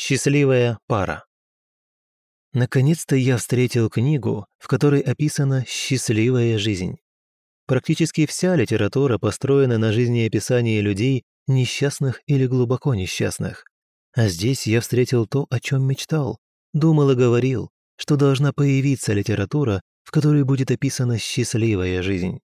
Счастливая пара. Наконец-то я встретил книгу, в которой описана счастливая жизнь. Практически вся литература построена на жизнеописании людей, несчастных или глубоко несчастных. А здесь я встретил то, о чем мечтал, думал и говорил, что должна появиться литература, в которой будет описана счастливая жизнь.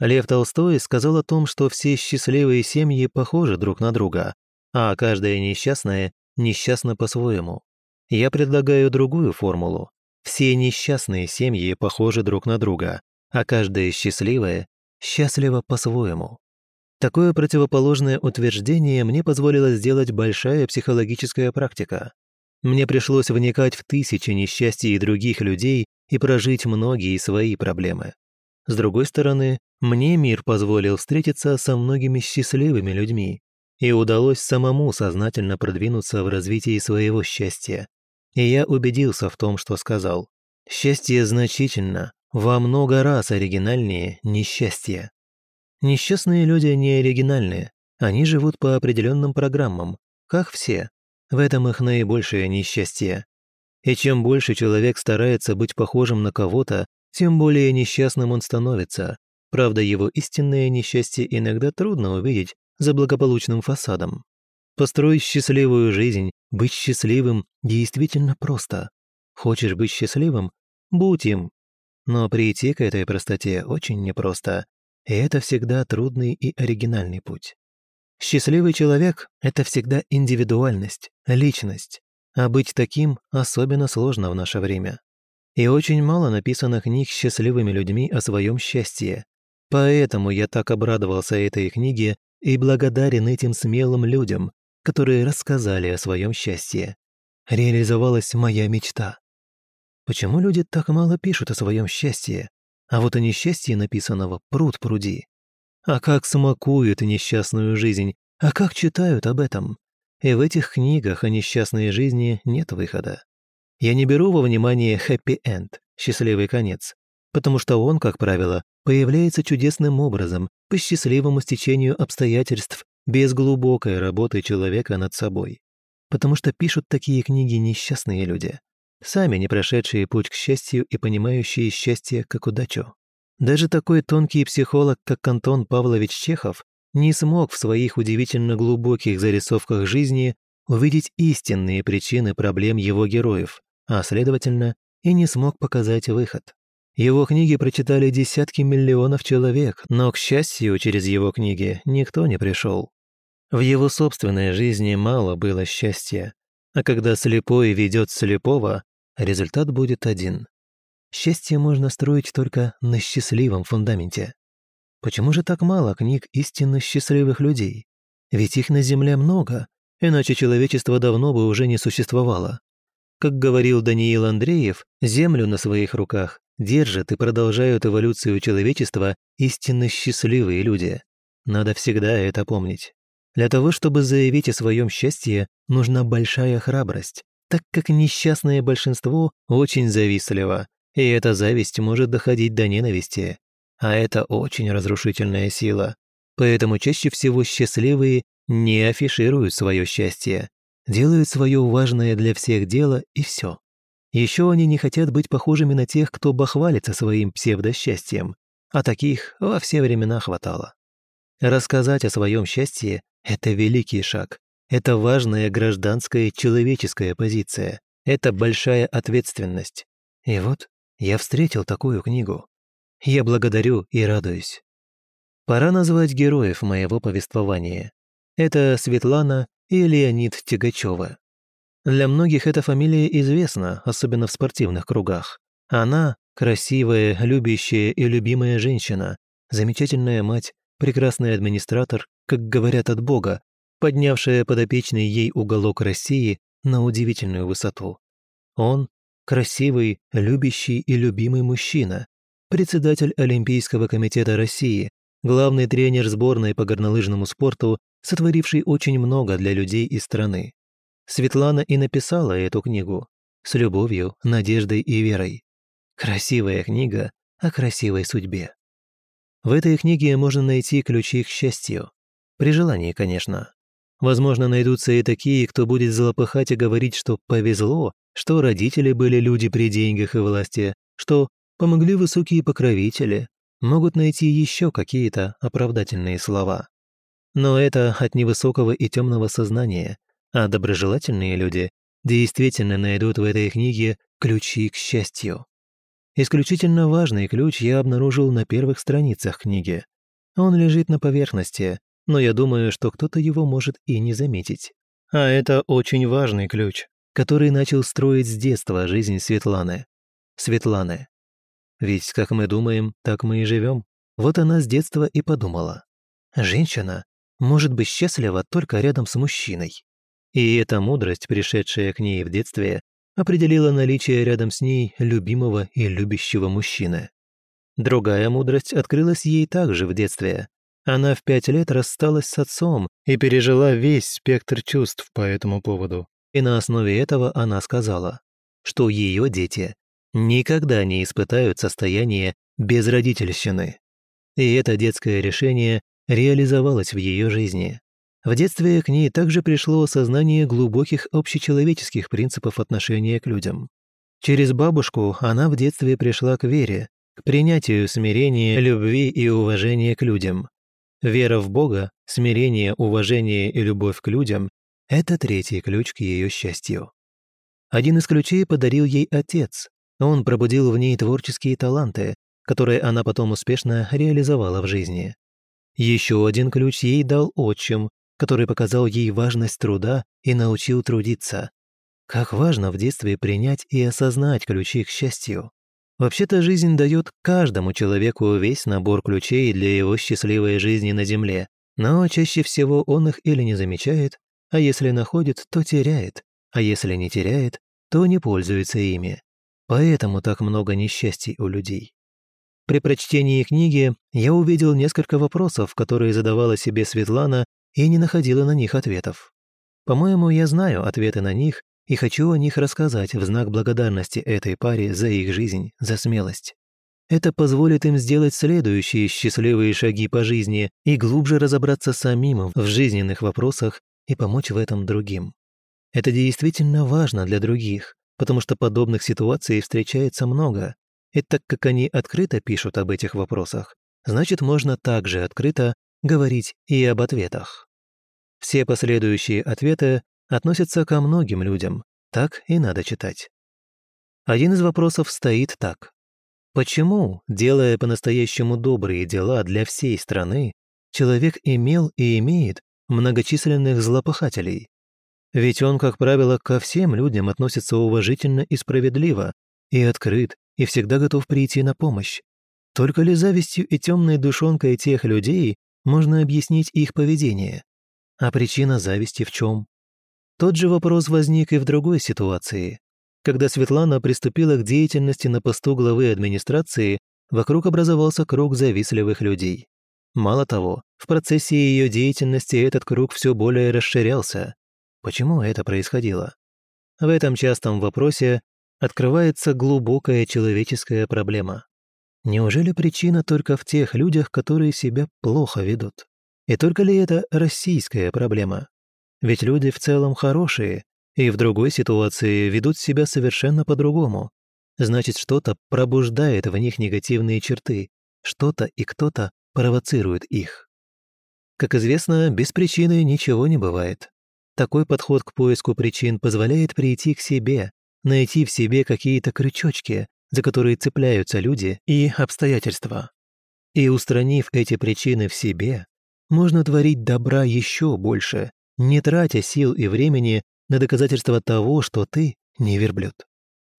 Лев Толстой сказал о том, что все счастливые семьи похожи друг на друга, а каждая несчастная несчастна по-своему. Я предлагаю другую формулу. Все несчастные семьи похожи друг на друга, а каждая счастливая счастлива по-своему. Такое противоположное утверждение мне позволило сделать большая психологическая практика. Мне пришлось вникать в тысячи несчастий других людей и прожить многие свои проблемы. С другой стороны, мне мир позволил встретиться со многими счастливыми людьми, и удалось самому сознательно продвинуться в развитии своего счастья. И я убедился в том, что сказал. Счастье значительно, во много раз оригинальнее несчастья. Несчастные люди не оригинальные, они живут по определенным программам, как все. В этом их наибольшее несчастье. И чем больше человек старается быть похожим на кого-то, тем более несчастным он становится. Правда, его истинное несчастье иногда трудно увидеть за благополучным фасадом. Построить счастливую жизнь, быть счастливым действительно просто. Хочешь быть счастливым? Будь им. Но прийти к этой простоте очень непросто, и это всегда трудный и оригинальный путь. Счастливый человек — это всегда индивидуальность, личность, а быть таким особенно сложно в наше время. И очень мало написано книг счастливыми людьми о своем счастье. Поэтому я так обрадовался этой книге и благодарен этим смелым людям, которые рассказали о своем счастье. Реализовалась моя мечта. Почему люди так мало пишут о своем счастье, а вот о несчастье написанного пруд пруди? А как смакуют несчастную жизнь, а как читают об этом? И в этих книгах о несчастной жизни нет выхода. Я не беру во внимание хэппи-энд, счастливый конец, потому что он, как правило, появляется чудесным образом, по счастливому стечению обстоятельств, без глубокой работы человека над собой. Потому что пишут такие книги несчастные люди, сами не прошедшие путь к счастью и понимающие счастье как удачу. Даже такой тонкий психолог, как Антон Павлович Чехов, не смог в своих удивительно глубоких зарисовках жизни увидеть истинные причины проблем его героев, а, следовательно, и не смог показать выход. Его книги прочитали десятки миллионов человек, но, к счастью, через его книги никто не пришел. В его собственной жизни мало было счастья, а когда слепой ведет слепого, результат будет один. Счастье можно строить только на счастливом фундаменте. Почему же так мало книг истинно счастливых людей? Ведь их на Земле много, иначе человечество давно бы уже не существовало. Как говорил Даниил Андреев, Землю на своих руках держат и продолжают эволюцию человечества истинно счастливые люди. Надо всегда это помнить. Для того, чтобы заявить о своем счастье, нужна большая храбрость, так как несчастное большинство очень завистливо, и эта зависть может доходить до ненависти. А это очень разрушительная сила. Поэтому чаще всего счастливые не афишируют свое счастье, делают свое важное для всех дело и все. Еще они не хотят быть похожими на тех, кто бахвалится своим псевдосчастьем, а таких во все времена хватало. Рассказать о своем счастье – это великий шаг, это важная гражданская человеческая позиция, это большая ответственность. И вот я встретил такую книгу. Я благодарю и радуюсь. Пора назвать героев моего повествования. Это Светлана и Леонид Тягачева. Для многих эта фамилия известна, особенно в спортивных кругах. Она – красивая, любящая и любимая женщина, замечательная мать, прекрасный администратор, как говорят от Бога, поднявшая подопечный ей уголок России на удивительную высоту. Он – красивый, любящий и любимый мужчина, председатель Олимпийского комитета России, главный тренер сборной по горнолыжному спорту, сотворивший очень много для людей и страны. Светлана и написала эту книгу с любовью, надеждой и верой. Красивая книга о красивой судьбе. В этой книге можно найти ключи к счастью. При желании, конечно. Возможно, найдутся и такие, кто будет злопыхать и говорить, что повезло, что родители были люди при деньгах и власти, что помогли высокие покровители, могут найти еще какие-то оправдательные слова. Но это от невысокого и темного сознания, а доброжелательные люди действительно найдут в этой книге ключи к счастью. Исключительно важный ключ я обнаружил на первых страницах книги. Он лежит на поверхности, но я думаю, что кто-то его может и не заметить. А это очень важный ключ, который начал строить с детства жизнь Светланы. Светланы. Ведь, как мы думаем, так мы и живем. Вот она с детства и подумала. Женщина может быть счастлива только рядом с мужчиной. И эта мудрость, пришедшая к ней в детстве, определила наличие рядом с ней любимого и любящего мужчины. Другая мудрость открылась ей также в детстве. Она в пять лет рассталась с отцом и пережила весь спектр чувств по этому поводу. И на основе этого она сказала, что ее дети никогда не испытают состояние безродительщины. И это детское решение реализовалось в ее жизни. В детстве к ней также пришло осознание глубоких общечеловеческих принципов отношения к людям. Через бабушку она в детстве пришла к вере, к принятию смирения, любви и уважения к людям. Вера в Бога, смирение, уважение и любовь к людям – это третий ключ к ее счастью. Один из ключей подарил ей отец. Он пробудил в ней творческие таланты, которые она потом успешно реализовала в жизни. Еще один ключ ей дал отчим, который показал ей важность труда и научил трудиться. Как важно в детстве принять и осознать ключи к счастью. Вообще-то жизнь дает каждому человеку весь набор ключей для его счастливой жизни на Земле, но чаще всего он их или не замечает, а если находит, то теряет, а если не теряет, то не пользуется ими. Поэтому так много несчастий у людей. При прочтении книги я увидел несколько вопросов, которые задавала себе Светлана и не находила на них ответов. По-моему, я знаю ответы на них и хочу о них рассказать в знак благодарности этой паре за их жизнь, за смелость. Это позволит им сделать следующие счастливые шаги по жизни и глубже разобраться самим в жизненных вопросах и помочь в этом другим. Это действительно важно для других, потому что подобных ситуаций встречается много, и так как они открыто пишут об этих вопросах, значит, можно также открыто говорить и об ответах. Все последующие ответы относятся ко многим людям, так и надо читать. Один из вопросов стоит так. Почему, делая по-настоящему добрые дела для всей страны, человек имел и имеет многочисленных злопыхателей? Ведь он, как правило, ко всем людям относится уважительно и справедливо, и открыт, и всегда готов прийти на помощь. Только ли завистью и темной душонкой тех людей можно объяснить их поведение? А причина зависти в чем? Тот же вопрос возник и в другой ситуации. Когда Светлана приступила к деятельности на посту главы администрации, вокруг образовался круг завистливых людей. Мало того, в процессе ее деятельности этот круг все более расширялся. Почему это происходило? В этом частом вопросе открывается глубокая человеческая проблема. Неужели причина только в тех людях, которые себя плохо ведут? И только ли это российская проблема? Ведь люди в целом хорошие, и в другой ситуации ведут себя совершенно по-другому. Значит, что-то пробуждает в них негативные черты, что-то и кто-то провоцирует их. Как известно, без причины ничего не бывает. Такой подход к поиску причин позволяет прийти к себе, найти в себе какие-то крючочки, за которые цепляются люди и обстоятельства. И устранив эти причины в себе, можно творить добра еще больше, не тратя сил и времени на доказательство того, что ты не верблюд.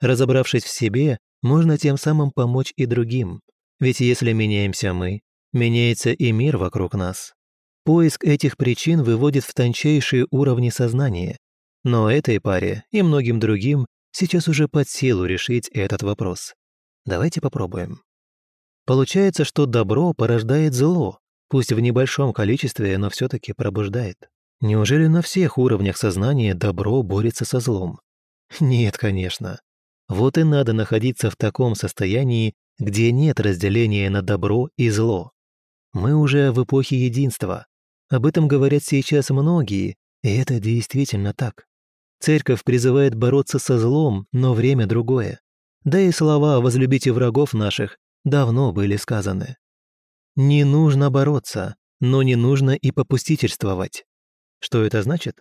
Разобравшись в себе, можно тем самым помочь и другим. Ведь если меняемся мы, меняется и мир вокруг нас. Поиск этих причин выводит в тончайшие уровни сознания. Но этой паре и многим другим сейчас уже под силу решить этот вопрос. Давайте попробуем. Получается, что добро порождает зло, Пусть в небольшом количестве, но все таки пробуждает. Неужели на всех уровнях сознания добро борется со злом? Нет, конечно. Вот и надо находиться в таком состоянии, где нет разделения на добро и зло. Мы уже в эпохе единства. Об этом говорят сейчас многие, И это действительно так. Церковь призывает бороться со злом, но время другое. Да и слова «возлюбите врагов наших» давно были сказаны. Не нужно бороться, но не нужно и попустительствовать. Что это значит?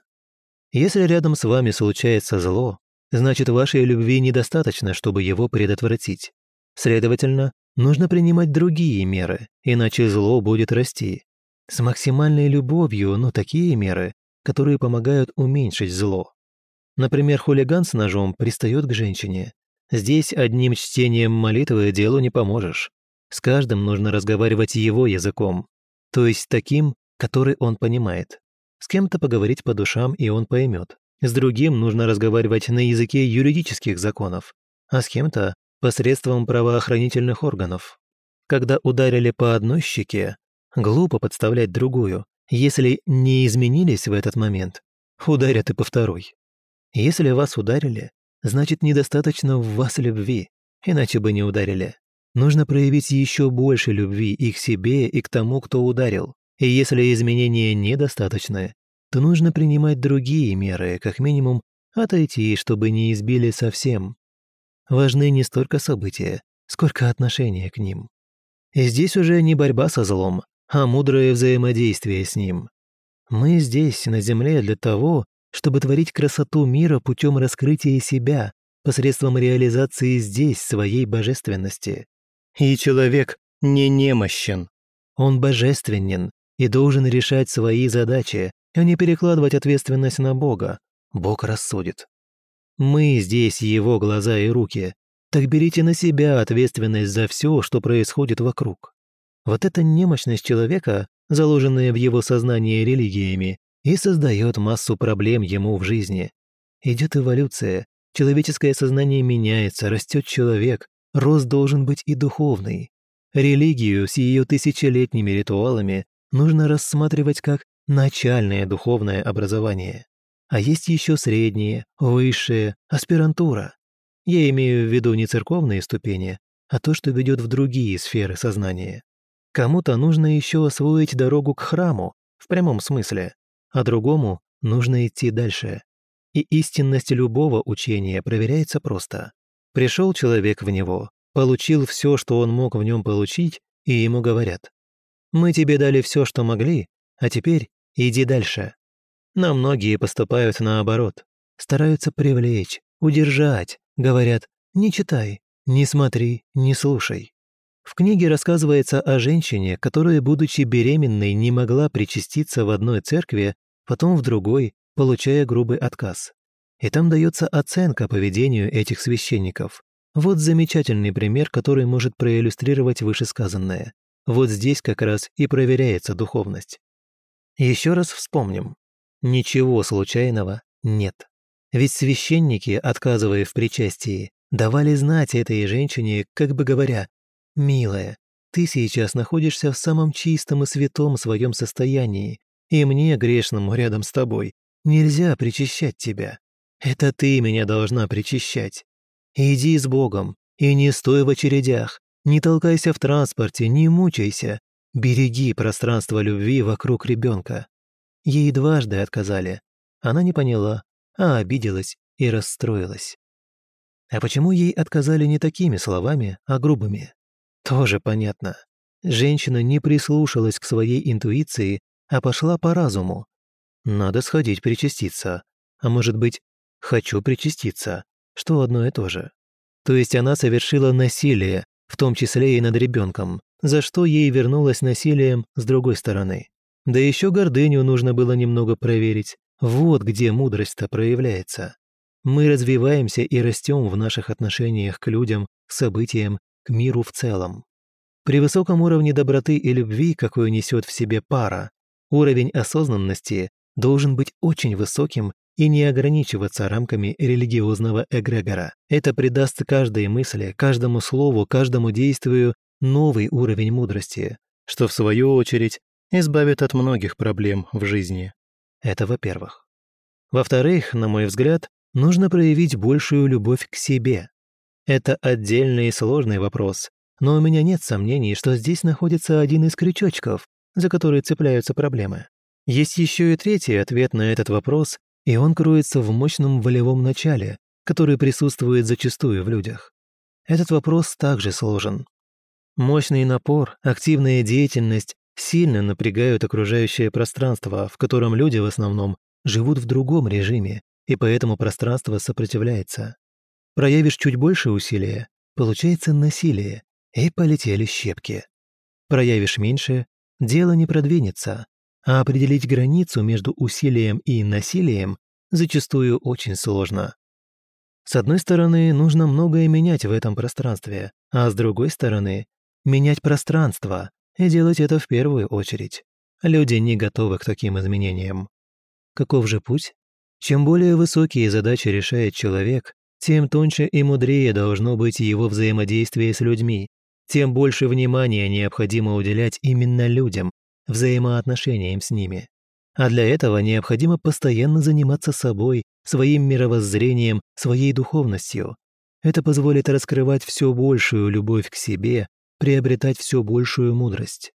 Если рядом с вами случается зло, значит вашей любви недостаточно, чтобы его предотвратить. Следовательно, нужно принимать другие меры, иначе зло будет расти. С максимальной любовью, но такие меры, которые помогают уменьшить зло. Например, хулиган с ножом пристает к женщине. Здесь одним чтением молитвы делу не поможешь. С каждым нужно разговаривать его языком, то есть таким, который он понимает. С кем-то поговорить по душам, и он поймет. С другим нужно разговаривать на языке юридических законов, а с кем-то посредством правоохранительных органов. Когда ударили по одной щеке, глупо подставлять другую, если не изменились в этот момент, ударят и по второй. Если вас ударили, значит недостаточно в вас любви, иначе бы не ударили. Нужно проявить еще больше любви и к себе, и к тому, кто ударил. И если изменения недостаточны, то нужно принимать другие меры, как минимум отойти, чтобы не избили совсем. Важны не столько события, сколько отношения к ним. И здесь уже не борьба со злом, а мудрое взаимодействие с ним. Мы здесь, на Земле, для того, чтобы творить красоту мира путем раскрытия себя, посредством реализации здесь своей божественности. И человек не немощен. Он божественен и должен решать свои задачи, а не перекладывать ответственность на Бога. Бог рассудит. Мы здесь его глаза и руки, так берите на себя ответственность за все, что происходит вокруг. Вот эта немощность человека, заложенная в его сознании религиями, и создает массу проблем ему в жизни. Идет эволюция, человеческое сознание меняется, растет человек, рост должен быть и духовный. Религию с ее тысячелетними ритуалами нужно рассматривать как начальное духовное образование. А есть еще среднее, высшее, аспирантура. Я имею в виду не церковные ступени, а то, что ведет в другие сферы сознания. Кому-то нужно еще освоить дорогу к храму, в прямом смысле, а другому нужно идти дальше. И истинность любого учения проверяется просто. Пришел человек в него, получил все, что он мог в нем получить, и ему говорят, «Мы тебе дали все, что могли, а теперь иди дальше». Но многие поступают наоборот, стараются привлечь, удержать, говорят, «Не читай, не смотри, не слушай». В книге рассказывается о женщине, которая, будучи беременной, не могла причаститься в одной церкви, потом в другой, получая грубый отказ. И там дается оценка поведению этих священников. Вот замечательный пример, который может проиллюстрировать вышесказанное. Вот здесь как раз и проверяется духовность. Еще раз вспомним. Ничего случайного нет. Ведь священники, отказывая в причастии, давали знать этой женщине, как бы говоря, «Милая, ты сейчас находишься в самом чистом и святом своем состоянии, и мне, грешному, рядом с тобой, нельзя причащать тебя. Это ты меня должна причащать. Иди с Богом и не стой в очередях, не толкайся в транспорте, не мучайся. Береги пространство любви вокруг ребенка. Ей дважды отказали. Она не поняла, а обиделась и расстроилась. А почему ей отказали не такими словами, а грубыми? Тоже понятно. Женщина не прислушалась к своей интуиции, а пошла по разуму. Надо сходить причаститься. А может быть, хочу причаститься, что одно и то же. То есть она совершила насилие, в том числе и над ребенком, за что ей вернулось насилием с другой стороны. Да еще гордыню нужно было немного проверить. Вот где мудрость-то проявляется. Мы развиваемся и растем в наших отношениях к людям, к событиям, к миру в целом. При высоком уровне доброты и любви, какой несет в себе пара, уровень осознанности должен быть очень высоким и не ограничиваться рамками религиозного эгрегора. Это придаст каждой мысли, каждому слову, каждому действию новый уровень мудрости, что в свою очередь избавит от многих проблем в жизни. Это во-первых. Во-вторых, на мой взгляд, нужно проявить большую любовь к себе. Это отдельный и сложный вопрос, но у меня нет сомнений, что здесь находится один из крючочков, за которые цепляются проблемы. Есть еще и третий ответ на этот вопрос, и он кроется в мощном волевом начале, который присутствует зачастую в людях. Этот вопрос также сложен. Мощный напор, активная деятельность сильно напрягают окружающее пространство, в котором люди в основном живут в другом режиме, и поэтому пространство сопротивляется. Проявишь чуть больше усилия, получается насилие, и полетели щепки. Проявишь меньше, дело не продвинется, а определить границу между усилием и насилием зачастую очень сложно. С одной стороны, нужно многое менять в этом пространстве, а с другой стороны, менять пространство и делать это в первую очередь. Люди не готовы к таким изменениям. Каков же путь? Чем более высокие задачи решает человек, тем тоньше и мудрее должно быть его взаимодействие с людьми, тем больше внимания необходимо уделять именно людям, взаимоотношениям с ними. А для этого необходимо постоянно заниматься собой, своим мировоззрением, своей духовностью. Это позволит раскрывать все большую любовь к себе, приобретать все большую мудрость.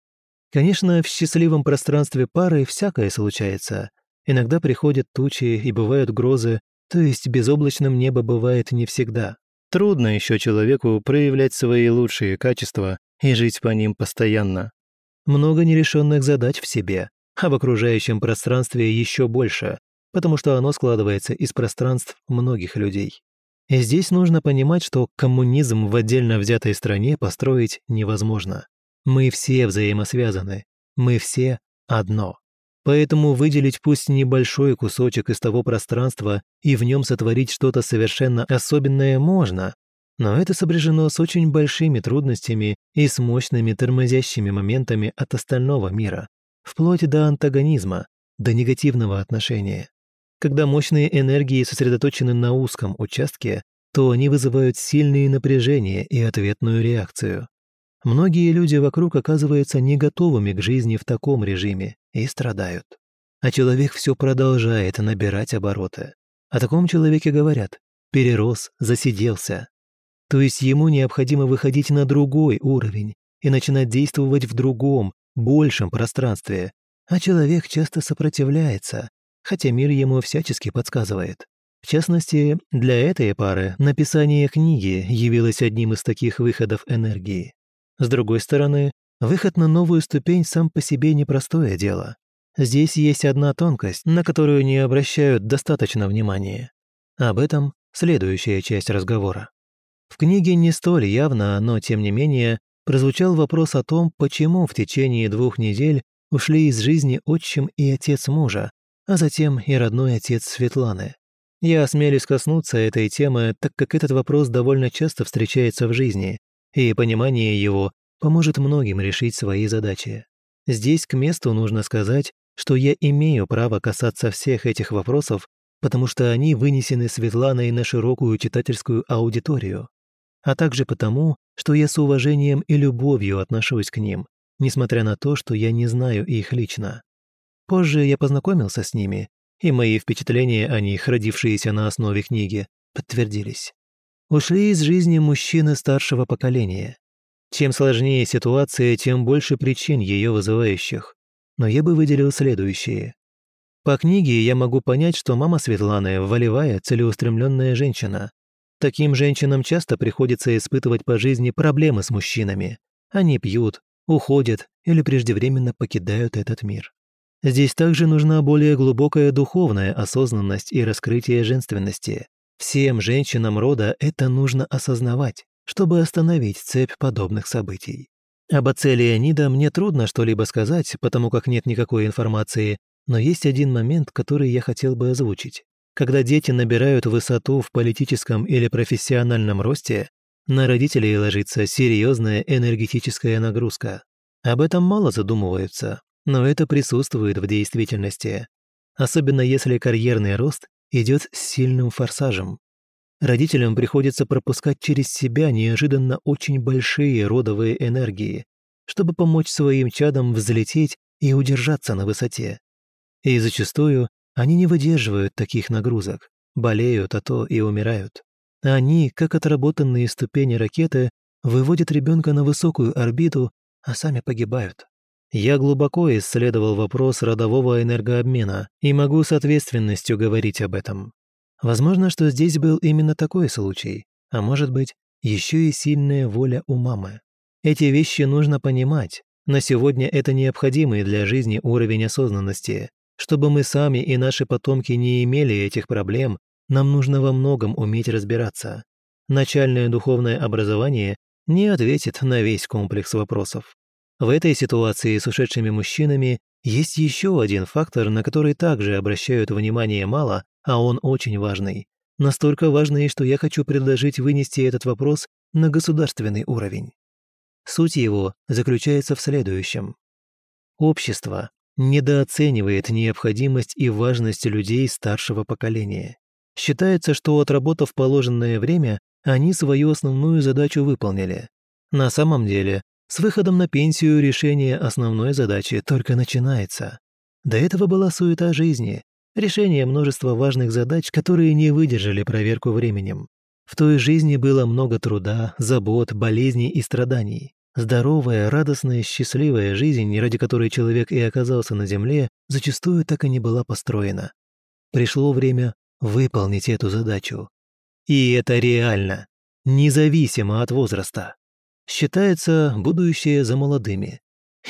Конечно, в счастливом пространстве пары всякое случается. Иногда приходят тучи и бывают грозы, то есть безоблачным небо бывает не всегда. Трудно еще человеку проявлять свои лучшие качества и жить по ним постоянно. Много нерешенных задач в себе, а в окружающем пространстве еще больше, потому что оно складывается из пространств многих людей. И здесь нужно понимать, что коммунизм в отдельно взятой стране построить невозможно. Мы все взаимосвязаны, мы все одно. Поэтому выделить пусть небольшой кусочек из того пространства и в нем сотворить что-то совершенно особенное можно, но это сопряжено с очень большими трудностями и с мощными тормозящими моментами от остального мира, вплоть до антагонизма, до негативного отношения. Когда мощные энергии сосредоточены на узком участке, то они вызывают сильные напряжения и ответную реакцию. Многие люди вокруг оказываются не готовыми к жизни в таком режиме и страдают. А человек все продолжает набирать обороты. О таком человеке говорят «перерос, засиделся». То есть ему необходимо выходить на другой уровень и начинать действовать в другом, большем пространстве. А человек часто сопротивляется, хотя мир ему всячески подсказывает. В частности, для этой пары написание книги явилось одним из таких выходов энергии. С другой стороны, выход на новую ступень сам по себе непростое дело. Здесь есть одна тонкость, на которую не обращают достаточно внимания. Об этом следующая часть разговора. В книге не столь явно, но тем не менее, прозвучал вопрос о том, почему в течение двух недель ушли из жизни отчим и отец мужа, а затем и родной отец Светланы. Я осмелюсь коснуться этой темы, так как этот вопрос довольно часто встречается в жизни, и понимание его поможет многим решить свои задачи. Здесь к месту нужно сказать, что я имею право касаться всех этих вопросов, потому что они вынесены Светланой на широкую читательскую аудиторию, а также потому, что я с уважением и любовью отношусь к ним, несмотря на то, что я не знаю их лично. Позже я познакомился с ними, и мои впечатления о них, родившиеся на основе книги, подтвердились ушли из жизни мужчины старшего поколения. Чем сложнее ситуация, тем больше причин ее вызывающих. Но я бы выделил следующие. По книге я могу понять, что мама Светланы – волевая, целеустремленная женщина. Таким женщинам часто приходится испытывать по жизни проблемы с мужчинами. Они пьют, уходят или преждевременно покидают этот мир. Здесь также нужна более глубокая духовная осознанность и раскрытие женственности. Всем женщинам рода это нужно осознавать, чтобы остановить цепь подобных событий. Об отце Леонида мне трудно что-либо сказать, потому как нет никакой информации, но есть один момент, который я хотел бы озвучить. Когда дети набирают высоту в политическом или профессиональном росте, на родителей ложится серьезная энергетическая нагрузка. Об этом мало задумываются, но это присутствует в действительности. Особенно если карьерный рост идет с сильным форсажем. Родителям приходится пропускать через себя неожиданно очень большие родовые энергии, чтобы помочь своим чадам взлететь и удержаться на высоте. И зачастую они не выдерживают таких нагрузок, болеют, а то и умирают. Они, как отработанные ступени ракеты, выводят ребенка на высокую орбиту, а сами погибают. Я глубоко исследовал вопрос родового энергообмена и могу с ответственностью говорить об этом. Возможно, что здесь был именно такой случай, а может быть, еще и сильная воля у мамы. Эти вещи нужно понимать. На сегодня это необходимый для жизни уровень осознанности. Чтобы мы сами и наши потомки не имели этих проблем, нам нужно во многом уметь разбираться. Начальное духовное образование не ответит на весь комплекс вопросов. В этой ситуации с ушедшими мужчинами есть еще один фактор, на который также обращают внимание мало, а он очень важный. Настолько важный, что я хочу предложить вынести этот вопрос на государственный уровень. Суть его заключается в следующем. Общество недооценивает необходимость и важность людей старшего поколения. Считается, что отработав положенное время, они свою основную задачу выполнили. На самом деле, с выходом на пенсию решение основной задачи только начинается. До этого была суета жизни, решение множества важных задач, которые не выдержали проверку временем. В той жизни было много труда, забот, болезней и страданий. Здоровая, радостная, счастливая жизнь, ради которой человек и оказался на Земле, зачастую так и не была построена. Пришло время выполнить эту задачу. И это реально, независимо от возраста. Считается будущее за молодыми.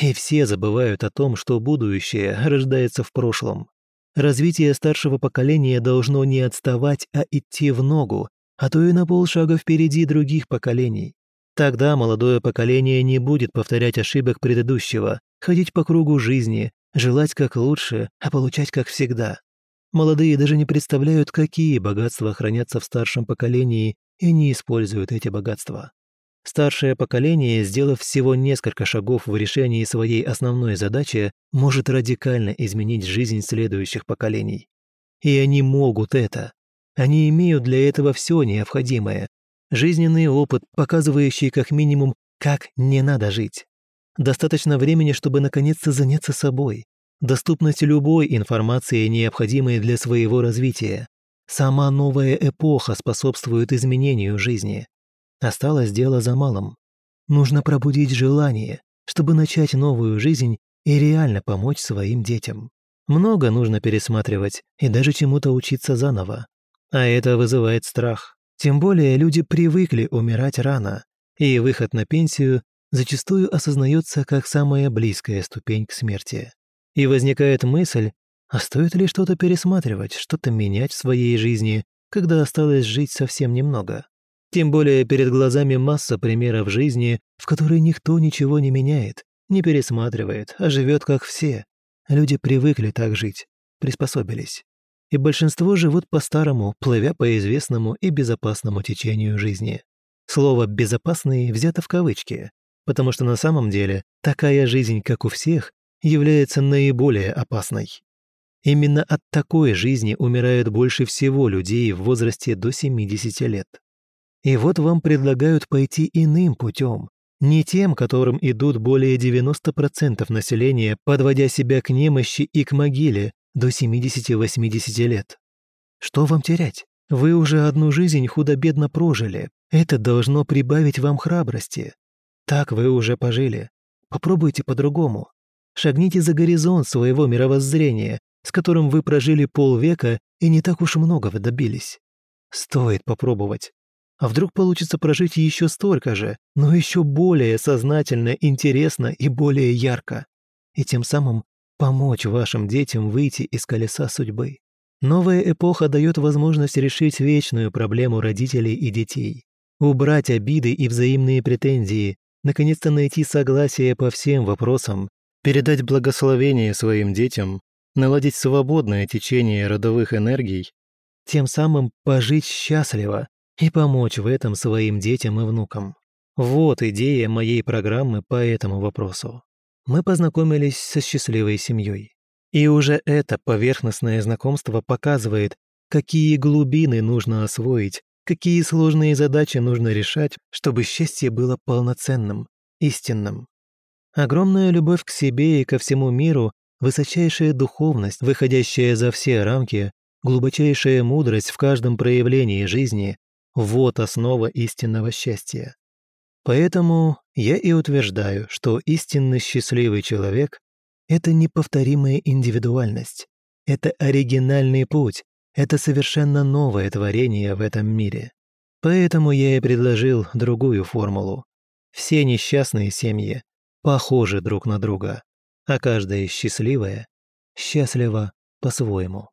И все забывают о том, что будущее рождается в прошлом. Развитие старшего поколения должно не отставать, а идти в ногу, а то и на полшага впереди других поколений. Тогда молодое поколение не будет повторять ошибок предыдущего, ходить по кругу жизни, желать как лучше, а получать как всегда. Молодые даже не представляют, какие богатства хранятся в старшем поколении и не используют эти богатства. Старшее поколение, сделав всего несколько шагов в решении своей основной задачи, может радикально изменить жизнь следующих поколений. И они могут это. Они имеют для этого все необходимое. Жизненный опыт, показывающий как минимум, как не надо жить. Достаточно времени, чтобы наконец-то заняться собой. Доступность любой информации, необходимой для своего развития. Сама новая эпоха способствует изменению жизни. Осталось дело за малым. Нужно пробудить желание, чтобы начать новую жизнь и реально помочь своим детям. Много нужно пересматривать и даже чему-то учиться заново. А это вызывает страх. Тем более люди привыкли умирать рано, и выход на пенсию зачастую осознается как самая близкая ступень к смерти. И возникает мысль, а стоит ли что-то пересматривать, что-то менять в своей жизни, когда осталось жить совсем немного? Тем более перед глазами масса примеров жизни, в которой никто ничего не меняет, не пересматривает, а живет как все. Люди привыкли так жить, приспособились. И большинство живут по-старому, плывя по известному и безопасному течению жизни. Слово «безопасный» взято в кавычки, потому что на самом деле такая жизнь, как у всех, является наиболее опасной. Именно от такой жизни умирают больше всего людей в возрасте до 70 лет. И вот вам предлагают пойти иным путем, не тем, которым идут более 90% населения, подводя себя к немощи и к могиле до 70-80 лет. Что вам терять? Вы уже одну жизнь худо-бедно прожили. Это должно прибавить вам храбрости. Так вы уже пожили. Попробуйте по-другому. Шагните за горизонт своего мировоззрения, с которым вы прожили полвека и не так уж многого добились. Стоит попробовать. А вдруг получится прожить еще столько же, но еще более сознательно, интересно и более ярко. И тем самым помочь вашим детям выйти из колеса судьбы. Новая эпоха дает возможность решить вечную проблему родителей и детей. Убрать обиды и взаимные претензии, наконец-то найти согласие по всем вопросам, передать благословение своим детям, наладить свободное течение родовых энергий, тем самым пожить счастливо, и помочь в этом своим детям и внукам. Вот идея моей программы по этому вопросу. Мы познакомились со счастливой семьей. И уже это поверхностное знакомство показывает, какие глубины нужно освоить, какие сложные задачи нужно решать, чтобы счастье было полноценным, истинным. Огромная любовь к себе и ко всему миру, высочайшая духовность, выходящая за все рамки, глубочайшая мудрость в каждом проявлении жизни вот основа истинного счастья. Поэтому я и утверждаю, что истинно счастливый человек – это неповторимая индивидуальность, это оригинальный путь, это совершенно новое творение в этом мире. Поэтому я и предложил другую формулу. Все несчастные семьи похожи друг на друга, а каждая счастливая счастлива по-своему.